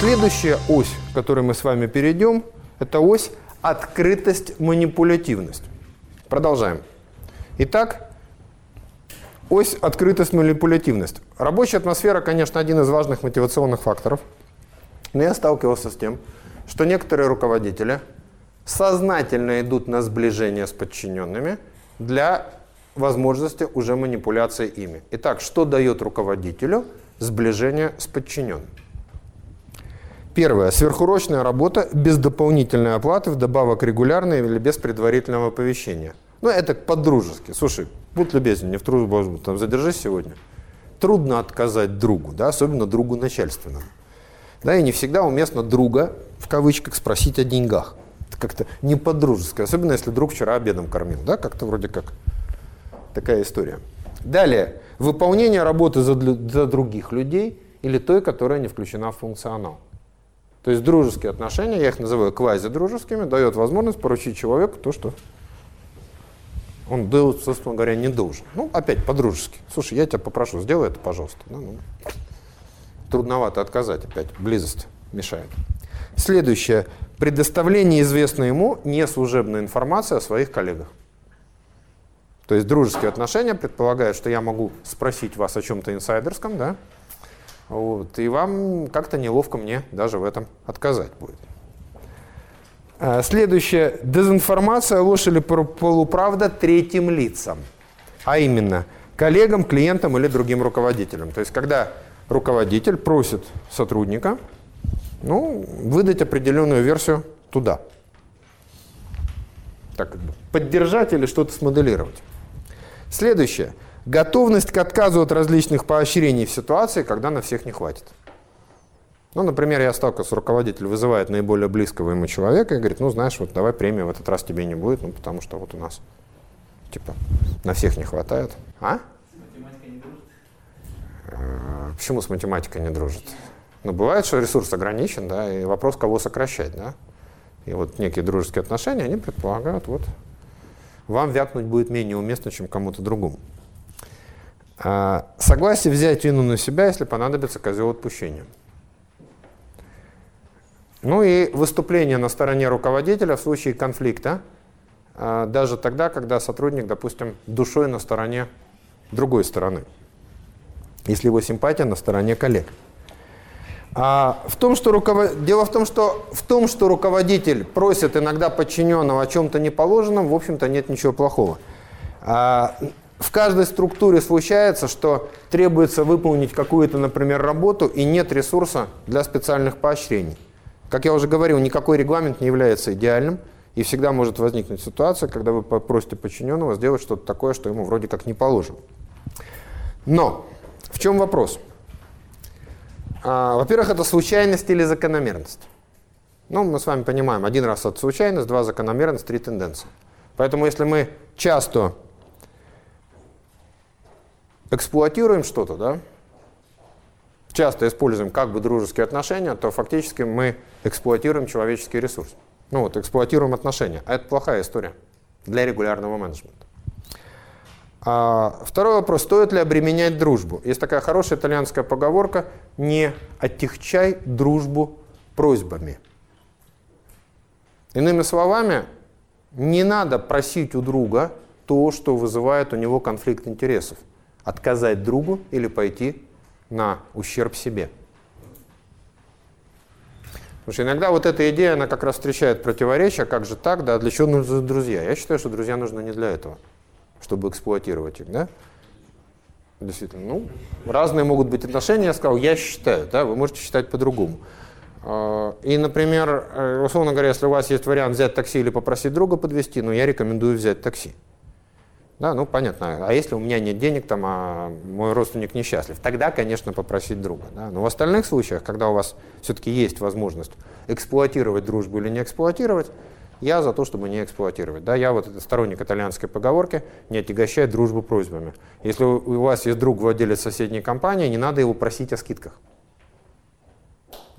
Следующая ось, к которой мы с вами перейдем, это ось открытость, манипулятивность. Продолжаем. Итак, ось открытость, манипулятивность. Рабочая атмосфера, конечно, один из важных мотивационных факторов. Но я сталкивался с тем, что некоторые руководители сознательно идут на сближение с подчиненными для возможности уже манипуляции ими. Итак, что дает руководителю сближение с подчиненным? Первое. Сверхурочная работа без дополнительной оплаты, вдобавок регулярной или без предварительного оповещения. Ну, это по-дружески. Слушай, будь любезен, не в трудно, там, задержись сегодня. Трудно отказать другу, да, особенно другу начальственному. Да, и не всегда уместно друга, в кавычках, спросить о деньгах. Это как-то не по-дружески, особенно если друг вчера обедом кормил, да, как-то вроде как такая история. Далее, выполнение работы за, за других людей или той, которая не включена в функционал. То есть дружеские отношения, я их называю квазидружескими, дает возможность поручить человеку то, что он, собственно говоря, не должен. Ну, опять по-дружески. Слушай, я тебя попрошу, сделай это, пожалуйста. Ну, ну. Трудновато отказать опять, близость мешает. Следующее. Предоставление известной ему неслужебной информации о своих коллегах. То есть дружеские отношения предполагают, что я могу спросить вас о чем-то инсайдерском, да, вот, и вам как-то неловко мне даже в этом отказать будет. А, следующее. Дезинформация, ложь или полуправда третьим лицам. А именно, коллегам, клиентам или другим руководителям. То есть, когда руководитель просит сотрудника ну, выдать определенную версию туда. Так, поддержать или что-то смоделировать. Следующее. Готовность к отказу от различных поощрений в ситуации, когда на всех не хватит. Ну, например, я сталкивался, руководитель вызывает наиболее близкого ему человека и говорит, ну, знаешь, вот давай премию в этот раз тебе не будет, ну, потому что вот у нас, типа, на всех не хватает. А? Э, почему с математикой не дружит? Ну, бывает, что ресурс ограничен, да, и вопрос, кого сокращать, да. И вот некие дружеские отношения, они предполагают, вот, вам вякнуть будет менее уместно, чем кому-то другому. А, согласие взять вину на себя, если понадобится козел отпущения. Ну и выступление на стороне руководителя в случае конфликта, а, даже тогда, когда сотрудник, допустим, душой на стороне другой стороны, если его симпатия на стороне коллег. А в том, что руковод... Дело в том, что в том, что руководитель просит иногда подчиненного о чем-то неположенном, в общем-то нет ничего плохого. В каждой структуре случается, что требуется выполнить какую-то, например, работу, и нет ресурса для специальных поощрений. Как я уже говорил, никакой регламент не является идеальным, и всегда может возникнуть ситуация, когда вы попросите подчиненного сделать что-то такое, что ему вроде как не положено. Но в чем вопрос? А, Во-первых, это случайность или закономерность. Ну, мы с вами понимаем, один раз это случайность, два закономерность, три тенденции. Поэтому если мы часто эксплуатируем что-то, да, часто используем как бы дружеские отношения, то фактически мы эксплуатируем человеческий ресурс. Ну вот, эксплуатируем отношения. А это плохая история для регулярного менеджмента. А, второй вопрос, стоит ли обременять дружбу? Есть такая хорошая итальянская поговорка «не отягчай дружбу просьбами». Иными словами, не надо просить у друга то, что вызывает у него конфликт интересов отказать другу или пойти на ущерб себе. Потому что иногда вот эта идея, она как раз встречает противоречия, как же так, да, для чего нужны друзья? Я считаю, что друзья нужны не для этого, чтобы эксплуатировать их, да? Действительно, ну, разные могут быть отношения, я сказал, я считаю, да, вы можете считать по-другому. А, и, например, э, условно говоря, если у вас есть вариант взять такси или попросить друга подвезти, ну, я рекомендую взять такси. Да, ну понятно. А если у меня нет денег, там, а мой родственник несчастлив, тогда, конечно, попросить друга. Да? Но в остальных случаях, когда у вас все-таки есть возможность эксплуатировать дружбу или не эксплуатировать, я за то, чтобы не эксплуатировать. Да, я вот сторонник итальянской поговорки «не отягощай дружбу просьбами». Если у вас есть друг владелец соседней компании, не надо его просить о скидках.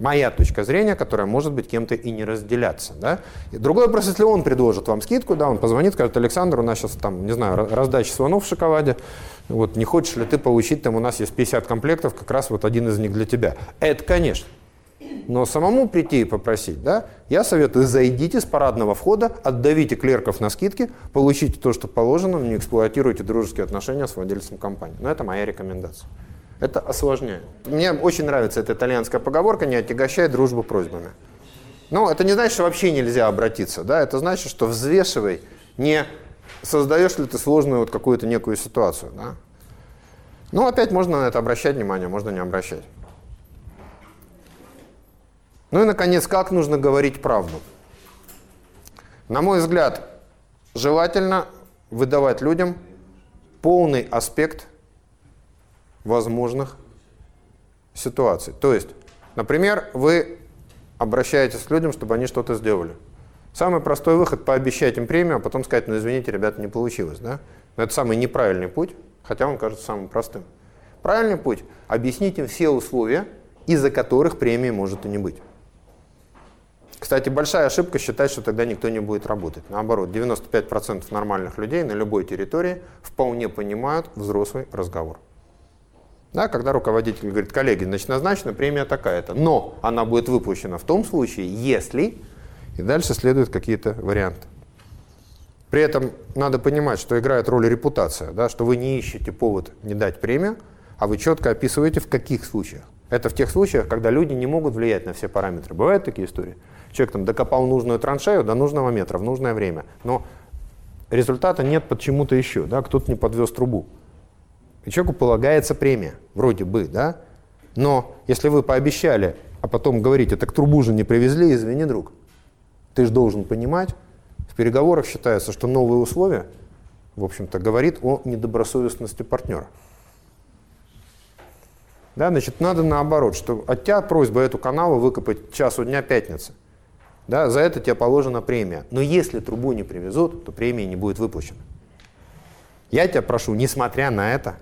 Моя точка зрения, которая может быть кем-то и не разделяться. Да? И другой вопрос, если он предложит вам скидку, да, он позвонит, скажет, Александр, у нас сейчас там, не знаю, раздача слонов в шоколаде, вот не хочешь ли ты получить, там у нас есть 50 комплектов, как раз вот один из них для тебя. Это, конечно. Но самому прийти и попросить, да, я советую, зайдите с парадного входа, отдавите клерков на скидки, получите то, что положено, но не эксплуатируйте дружеские отношения с владельцем компании. Но это моя рекомендация. Это осложняет. Мне очень нравится эта итальянская поговорка «не отягощай дружбу просьбами». Ну, это не значит, что вообще нельзя обратиться, да, это значит, что взвешивай, не создаешь ли ты сложную вот какую-то некую ситуацию, да. Ну, опять можно на это обращать внимание, можно не обращать. Ну и, наконец, как нужно говорить правду? На мой взгляд, желательно выдавать людям полный аспект возможных ситуаций. То есть, например, вы обращаетесь к людям, чтобы они что-то сделали. Самый простой выход – пообещать им премию, а потом сказать, ну извините, ребята, не получилось. Да? Но это самый неправильный путь, хотя он кажется самым простым. Правильный путь – объяснить им все условия, из-за которых премии может и не быть. Кстати, большая ошибка считать, что тогда никто не будет работать. Наоборот, 95% нормальных людей на любой территории вполне понимают взрослый разговор. Да, когда руководитель говорит, коллеги, значит, назначена премия такая-то, но она будет выпущена в том случае, если... И дальше следуют какие-то варианты. При этом надо понимать, что играет роль репутация, да, что вы не ищете повод не дать премию, а вы четко описываете, в каких случаях. Это в тех случаях, когда люди не могут влиять на все параметры. Бывают такие истории? Человек там докопал нужную траншею до нужного метра в нужное время, но результата нет почему-то еще, да, кто-то не подвез трубу. И человеку полагается премия, вроде бы, да, но если вы пообещали, а потом говорите, так трубу же не привезли, извини, друг, ты же должен понимать, в переговорах считается, что новые условия, в общем-то, говорит о недобросовестности партнера. Да, значит, надо наоборот, что от тебя просьба эту канаву выкопать часу дня пятницы. Да, за это тебе положена премия. Но если трубу не привезут, то премия не будет выплачена. Я тебя прошу, несмотря на это,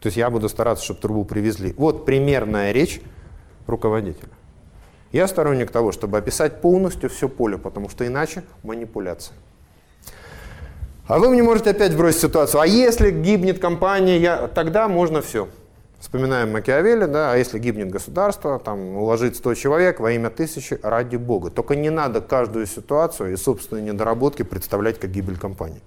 то есть я буду стараться, чтобы трубу привезли. Вот примерная речь руководителя. Я сторонник того, чтобы описать полностью все поле, потому что иначе манипуляция. А вы мне можете опять бросить ситуацию, а если гибнет компания, я, тогда можно все. Вспоминаем Макиавелли, да, а если гибнет государство, там, уложить 100 человек во имя тысячи, ради бога. Только не надо каждую ситуацию и собственные недоработки представлять как гибель компании.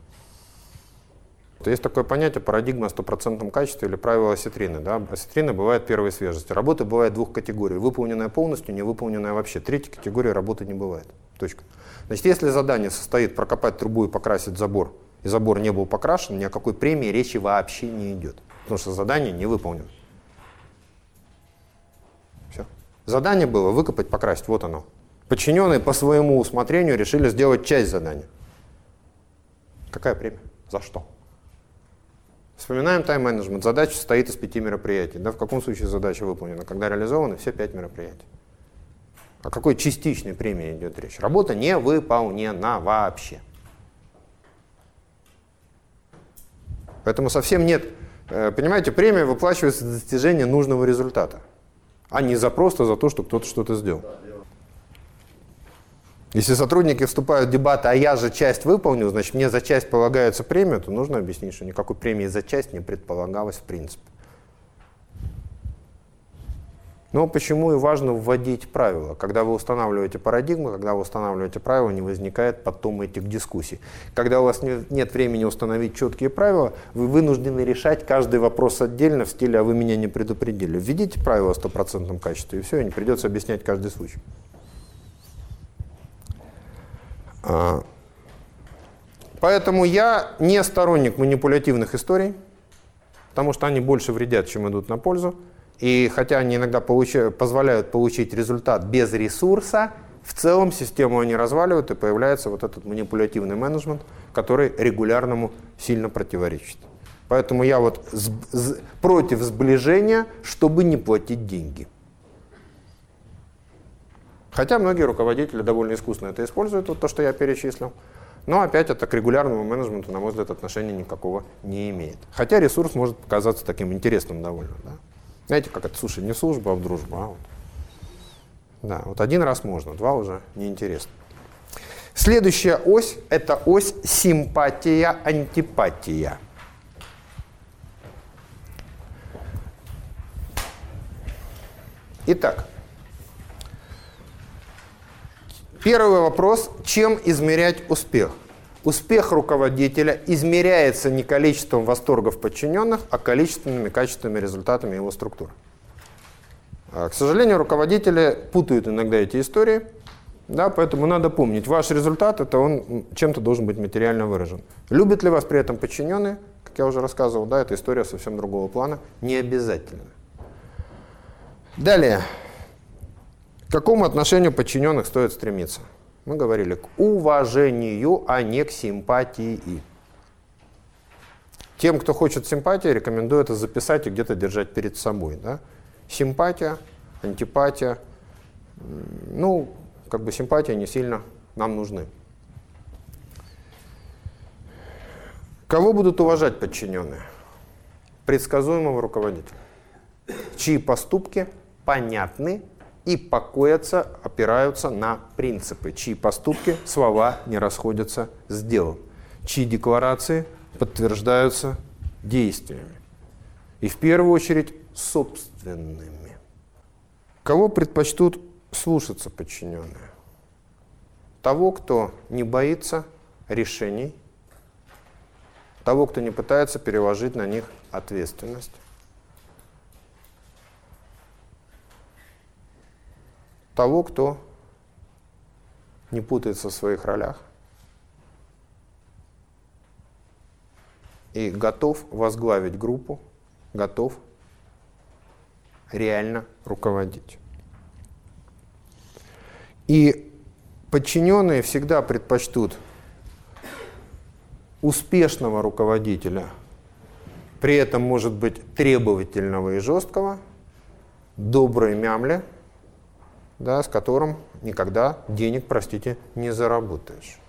Есть такое понятие парадигма о стопроцентном качестве или правило осетрины. Да? Осетрины бывает первой свежести. Работы бывает двух категорий. Выполненная полностью, не выполненная вообще. Третьей категории работы не бывает. Точка. Значит, если задание состоит прокопать трубу и покрасить забор, и забор не был покрашен, ни о какой премии речи вообще не идет. Потому что задание не выполнено. Задание было выкопать, покрасить, вот оно. Подчиненные по своему усмотрению решили сделать часть задания. Какая премия? За что? Вспоминаем тайм-менеджмент. Задача состоит из пяти мероприятий. Да, в каком случае задача выполнена? Когда реализованы все пять мероприятий. О какой частичной премии идет речь? Работа не выполнена вообще. Поэтому совсем нет, э, понимаете, премия выплачивается за достижение нужного результата а не за просто за то, что кто-то что-то сделал. Если сотрудники вступают в дебаты, а я же часть выполнил, значит мне за часть полагается премия, то нужно объяснить, что никакой премии за часть не предполагалось в принципе. Но почему и важно вводить правила? Когда вы устанавливаете парадигму, когда вы устанавливаете правила, не возникает потом этих дискуссий. Когда у вас нет времени установить четкие правила, вы вынуждены решать каждый вопрос отдельно в стиле «а вы меня не предупредили». Введите правила в стопроцентном качестве, и все, и не придется объяснять каждый случай. А, поэтому я не сторонник манипулятивных историй, потому что они больше вредят, чем идут на пользу. И хотя они иногда получают, позволяют получить результат без ресурса, в целом систему они разваливают, и появляется вот этот манипулятивный менеджмент, который регулярному сильно противоречит. Поэтому я вот против сближения, чтобы не платить деньги. Хотя многие руководители довольно искусно это используют, вот то, что я перечислил. Но опять это к регулярному менеджменту, на мой взгляд, отношения никакого не имеет. Хотя ресурс может показаться таким интересным довольно. Да? Знаете, как это, слушай, не служба, а в дружбу. А вот. Да, вот один раз можно, два уже неинтересно. Следующая ось – это ось симпатия-антипатия. Итак, первый вопрос, чем измерять успех? Успех руководителя измеряется не количеством восторгов подчиненных, а количественными качественными результатами его структуры. А, к сожалению, руководители путают иногда эти истории, да, поэтому надо помнить, ваш результат, это он чем-то должен быть материально выражен. Любят ли вас при этом подчиненные? Как я уже рассказывал, да, это история совсем другого плана, не обязательно. Далее. К какому отношению подчиненных стоит стремиться? Мы говорили к уважению, а не к симпатии. Тем, кто хочет симпатии, рекомендую это записать и где-то держать перед собой. Да? Симпатия, антипатия. Ну, как бы симпатия не сильно нам нужны. Кого будут уважать подчиненные? Предсказуемого руководителя, чьи поступки понятны и покоятся, опираются на принципы, чьи поступки, слова не расходятся с делом, чьи декларации подтверждаются действиями. И в первую очередь собственными. Кого предпочтут слушаться подчиненные? Того, кто не боится решений, того, кто не пытается переложить на них ответственность, того, кто не путается в своих ролях и готов возглавить группу, готов реально руководить. И подчиненные всегда предпочтут успешного руководителя, при этом может быть требовательного и жесткого, доброй мямли – да, с которым никогда денег, простите, не заработаешь.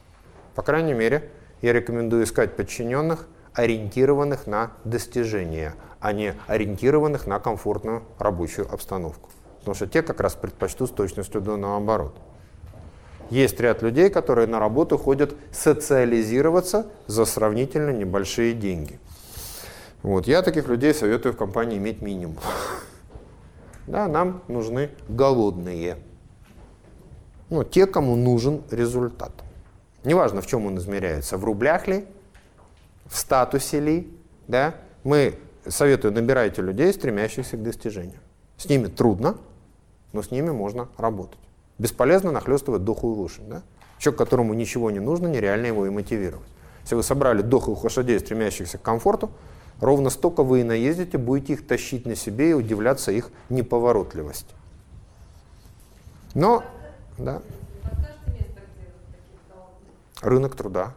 По крайней мере, я рекомендую искать подчиненных, ориентированных на достижения, а не ориентированных на комфортную рабочую обстановку. Потому что те как раз предпочтут с точностью до наоборот. Есть ряд людей, которые на работу ходят социализироваться за сравнительно небольшие деньги. Вот. Я таких людей советую в компании иметь минимум. Да, нам нужны голодные. Ну, те, кому нужен результат. Неважно, в чем он измеряется, в рублях ли, в статусе ли, да, мы советую, набирайте людей, стремящихся к достижению. С ними трудно, но с ними можно работать. Бесполезно нахлестывать дохлую лошадь. Да? Человек, которому ничего не нужно, нереально его и мотивировать. Если вы собрали дохлых лошадей, стремящихся к комфорту, ровно столько вы и наездите, будете их тащить на себе и удивляться их неповоротливости. Но, да. Рынок труда.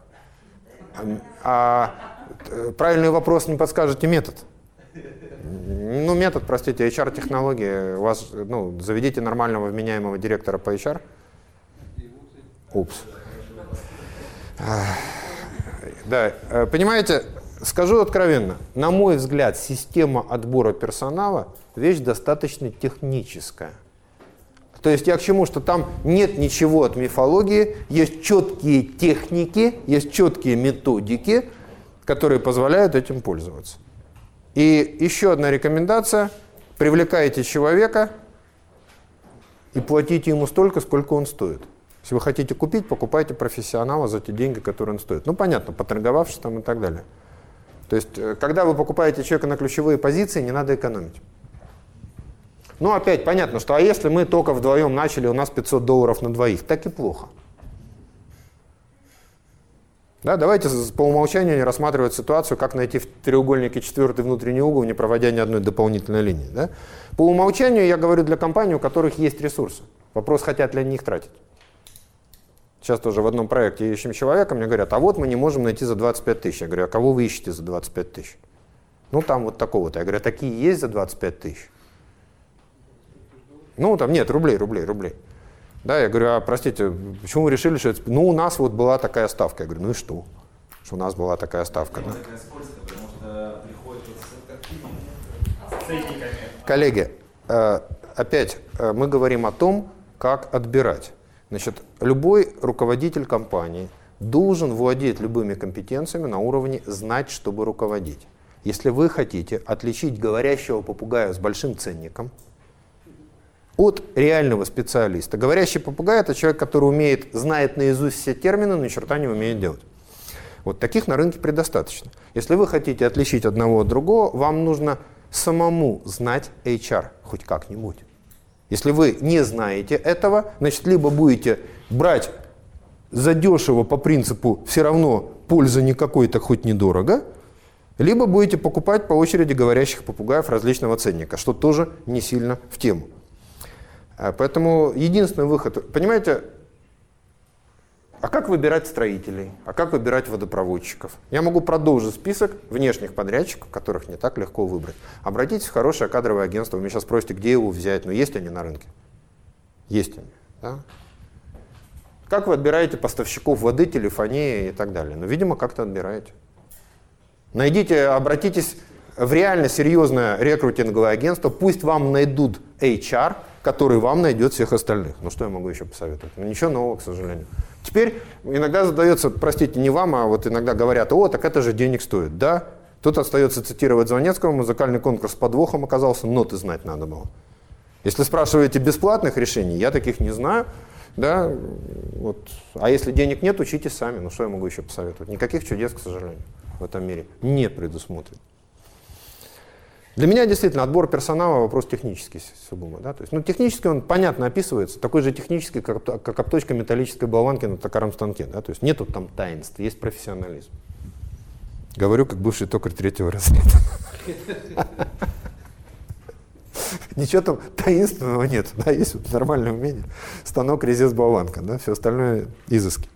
А, а правильный вопрос не подскажете метод. Ну, метод, простите, HR-технологии. У вас, ну, заведите нормального вменяемого директора по HR. Упс. Да, э, понимаете, Скажу откровенно, на мой взгляд, система отбора персонала вещь достаточно техническая. То есть я к чему, что там нет ничего от мифологии, есть четкие техники, есть четкие методики, которые позволяют этим пользоваться. И еще одна рекомендация. Привлекайте человека и платите ему столько, сколько он стоит. Если вы хотите купить, покупайте профессионала за те деньги, которые он стоит. Ну, понятно, поторговавшись там и так далее. То есть, э, когда вы покупаете человека на ключевые позиции, не надо экономить. Ну, опять понятно, что а если мы только вдвоем начали, у нас 500 долларов на двоих, так и плохо. Да, давайте по умолчанию не рассматривать ситуацию, как найти в треугольнике четвертый внутренний угол, не проводя ни одной дополнительной линии. Да? По умолчанию я говорю для компаний, у которых есть ресурсы. Вопрос, хотят ли они их тратить. Сейчас тоже в одном проекте ищем человека, мне говорят, а вот мы не можем найти за 25 тысяч. Я говорю, а кого вы ищете за 25 тысяч? Ну, там вот такого-то. Я говорю, а такие есть за 25 тысяч? Ну, там нет, рублей, рублей, рублей. Да, я говорю, а простите, почему вы решили, что это... Ну, у нас вот была такая ставка. Я говорю, ну и что? Что у нас была такая ставка. Да? Коллеги, э, опять э, мы говорим о том, как отбирать. Значит, любой руководитель компании должен владеть любыми компетенциями на уровне знать, чтобы руководить. Если вы хотите отличить говорящего попугая с большим ценником, от реального специалиста. Говорящий попугай – это человек, который умеет, знает наизусть все термины, но ни черта не умеет делать. Вот таких на рынке предостаточно. Если вы хотите отличить одного от другого, вам нужно самому знать HR хоть как-нибудь. Если вы не знаете этого, значит, либо будете брать задешево по принципу «все равно пользы никакой-то хоть недорого», либо будете покупать по очереди говорящих попугаев различного ценника, что тоже не сильно в тему. А, поэтому единственный выход, понимаете, а как выбирать строителей? А как выбирать водопроводчиков? Я могу продолжить список внешних подрядчиков, которых не так легко выбрать. Обратитесь в хорошее кадровое агентство. Вы меня сейчас спросите, где его взять. Но есть они на рынке? Есть они. Да? Как вы отбираете поставщиков воды, телефонии и так далее? Ну, видимо, как-то отбираете. Найдите, обратитесь в реально серьезное рекрутинговое агентство, пусть вам найдут HR, который вам найдет всех остальных. Ну что я могу еще посоветовать? Ну, ничего нового, к сожалению. Теперь иногда задается, простите, не вам, а вот иногда говорят, о, так это же денег стоит. Да, тут остается цитировать Звонецкого, музыкальный конкурс с подвохом оказался, ноты знать надо было. Если спрашиваете бесплатных решений, я таких не знаю. Да, вот. А если денег нет, учитесь сами. Ну что я могу еще посоветовать? Никаких чудес, к сожалению, в этом мире не предусмотрено. Для меня действительно отбор персонала вопрос технический сугубо. Да? То есть, ну, технически он понятно описывается, такой же технический, как, как обточка металлической болванки на токарном станке. Да? То есть нету там таинств, есть профессионализм. Говорю, как бывший токарь третьего разряда. Ничего там таинственного нет, да, есть вот нормальное умение. Станок, резец, болванка, да, все остальное изыски.